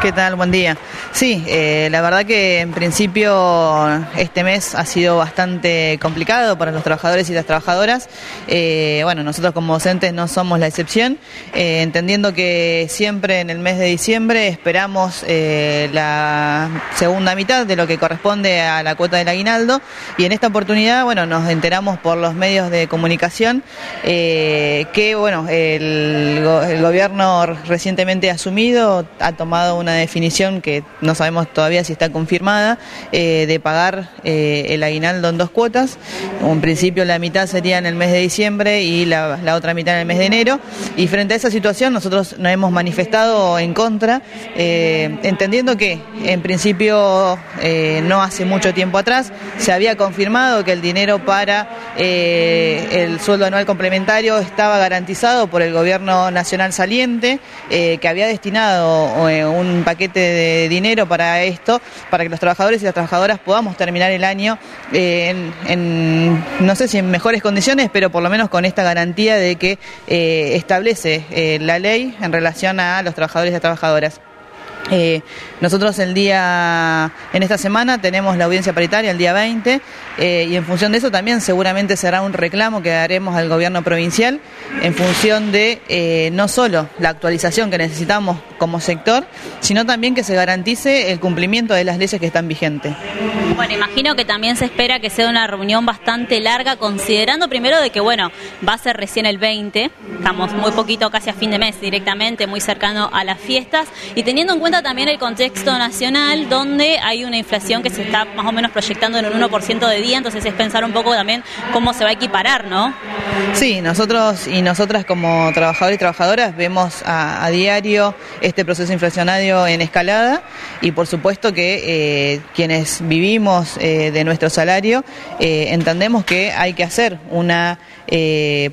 ¿Qué tal? Buen día. Sí, eh, la verdad que en principio este mes ha sido bastante complicado para los trabajadores y las trabajadoras. Eh, bueno, nosotros como docentes no somos la excepción, eh, entendiendo que siempre en el mes de diciembre esperamos la segunda mitad de lo que corresponde a la cuota del aguinaldo y en esta oportunidad, bueno, nos enteramos por los medios de comunicación que, bueno, el, el gobierno recientemente asumido ha tomado una definición que no sabemos todavía si está confirmada, eh, de pagar eh, el aguinaldo en dos cuotas. En principio la mitad sería en el mes de diciembre y la, otra mitad en el mes de enero. Y frente a esa situación nosotros nos hemos manifestado en contra, eh, entendiendo que en principio no hace mucho tiempo atrás se había confirmado que el dinero para el sueldo anual complementario estaba garantizado por el gobierno nacional saliente, que había destinado un paquete de dinero para esto, para que los trabajadores y las trabajadoras podamos terminar el año eh, en, no sé si en mejores condiciones, pero por lo menos con esta garantía de que eh, establece eh, la ley en relación a los trabajadores y las trabajadoras. Eh, nosotros el día, en esta semana tenemos la audiencia paritaria el día 20 eh, y en función de eso también seguramente será un reclamo que daremos al gobierno provincial en función de eh, no solo la actualización que necesitamos como sector, sino también que se garantice el cumplimiento de las leyes que están vigentes. Bueno, imagino que también se espera que sea una reunión bastante larga, considerando primero de que, bueno, va a ser recién el 20, estamos muy poquito, casi a fin de mes directamente, muy cercano a las fiestas, y teniendo en cuenta también el contexto nacional donde hay una inflación que se está más o menos proyectando en un 1% de día, entonces es pensar un poco también cómo se va a equiparar, ¿no? Sí, nosotros y nosotras como trabajadores y trabajadoras vemos a, diario este proceso inflacionario en escalada y por supuesto que eh, quienes vivimos eh, de nuestro salario eh, entendemos que hay que hacer una,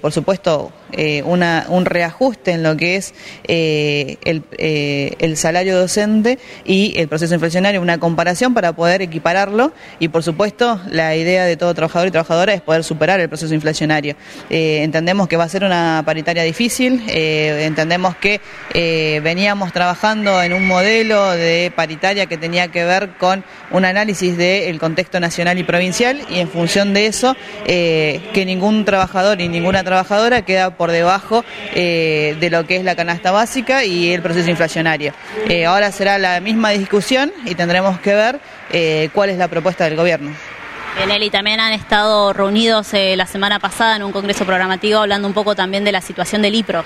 por supuesto, eh, una, un reajuste en lo que es eh, eh, el, salario docente y el proceso inflacionario, una comparación para poder equipararlo y por supuesto la idea de todo trabajador y trabajadora es poder superar el proceso inflacionario. entendemos que va a ser una paritaria difícil, entendemos que veníamos trabajando en un modelo de paritaria que tenía que ver con un análisis del contexto nacional y provincial y en función de eso que ningún trabajador y ninguna trabajadora queda por debajo eh, de lo que es la canasta básica y el proceso inflacionario. Eh, ahora será la misma discusión y tendremos que ver eh, cuál es la propuesta del gobierno. y también han estado reunidos la semana pasada en un congreso programativo hablando un poco también de la situación del IPRO.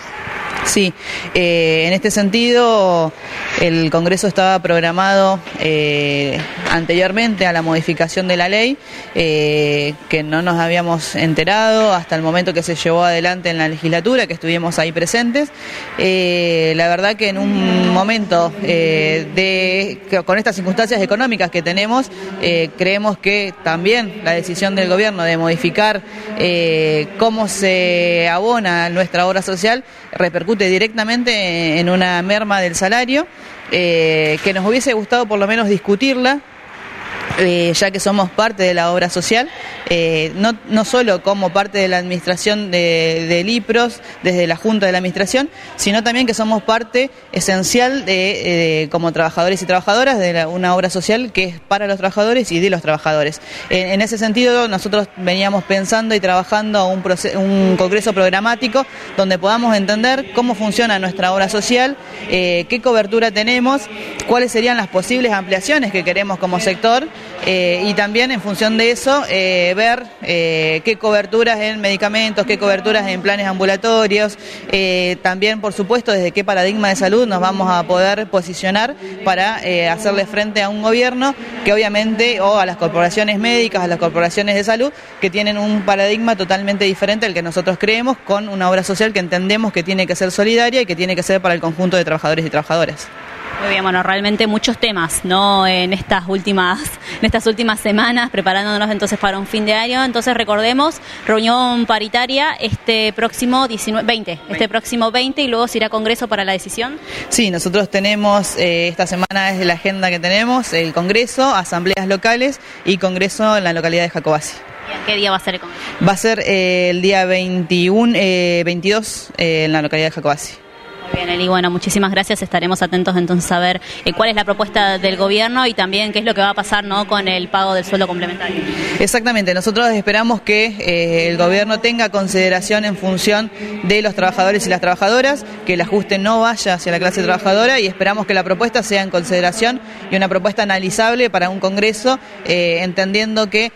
Sí, eh, en este sentido el Congreso estaba programado eh, anteriormente a la modificación de la ley, eh, que no nos habíamos enterado hasta el momento que se llevó adelante en la legislatura, que estuvimos ahí presentes. la verdad que en un momento de, con estas circunstancias económicas que tenemos, creemos que también la decisión del gobierno de modificar cómo se abona nuestra obra social repercute directamente en una merma del salario, eh, que nos hubiese gustado por lo menos discutirla eh, ya que somos parte de la obra social, eh, no, no solo como parte de la administración de, del IPROS, desde la Junta de la Administración, sino también que somos parte esencial de, eh, como trabajadores y trabajadoras de una obra social que es para los trabajadores y de los trabajadores. En, ese sentido, nosotros veníamos pensando y trabajando un, un congreso programático donde podamos entender cómo funciona nuestra obra social, qué cobertura tenemos, cuáles serían las posibles ampliaciones que queremos como sector eh, y también en función de eso eh, ver eh, qué coberturas en medicamentos, qué coberturas en planes ambulatorios, también por supuesto desde qué paradigma de salud nos vamos a poder posicionar para hacerle frente a un gobierno que obviamente, o a las corporaciones médicas, a las corporaciones de salud, que tienen un paradigma totalmente diferente al que nosotros creemos con una obra social que entendemos que tiene que ser solidaria y que tiene que ser para el conjunto de trabajadores y trabajadoras. Muy bien, bueno, realmente muchos temas, ¿no? En estas últimas, en estas últimas semanas, preparándonos entonces para un fin de año. Entonces recordemos, reunión paritaria este próximo 19, 20, este próximo 20 y luego se irá a Congreso para la decisión. Sí, nosotros tenemos, eh, esta semana es la agenda que tenemos, el Congreso, asambleas locales y Congreso en la localidad de Jacobasi. ¿Y en qué día va a ser el Congreso? Va a ser eh, el día 21, 22 eh, en la localidad de Jacobasi. Bien, Eli, bueno, muchísimas gracias. Estaremos atentos entonces a ver eh, cuál es la propuesta del gobierno y también qué es lo que va a pasar ¿no? con el pago del sueldo complementario. Exactamente, nosotros esperamos que eh, el gobierno tenga consideración en función de los trabajadores y las trabajadoras, que el ajuste no vaya hacia la clase trabajadora y esperamos que la propuesta sea en consideración y una propuesta analizable para un Congreso, eh, entendiendo que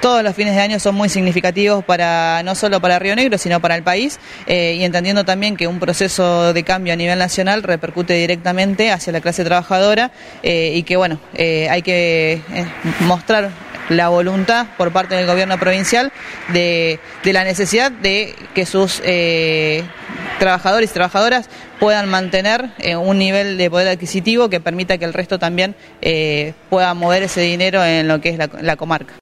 todos los fines de año son muy significativos para no solo para Río Negro, sino para el país, eh, y entendiendo también que un proceso de cambio a nivel nacional repercute directamente hacia la clase trabajadora eh, y que bueno, eh, hay que mostrar la voluntad por parte del gobierno provincial de, de la necesidad de que sus trabajadores y trabajadoras puedan mantener un nivel de poder adquisitivo que permita que el resto también pueda mover ese dinero en lo que es la comarca.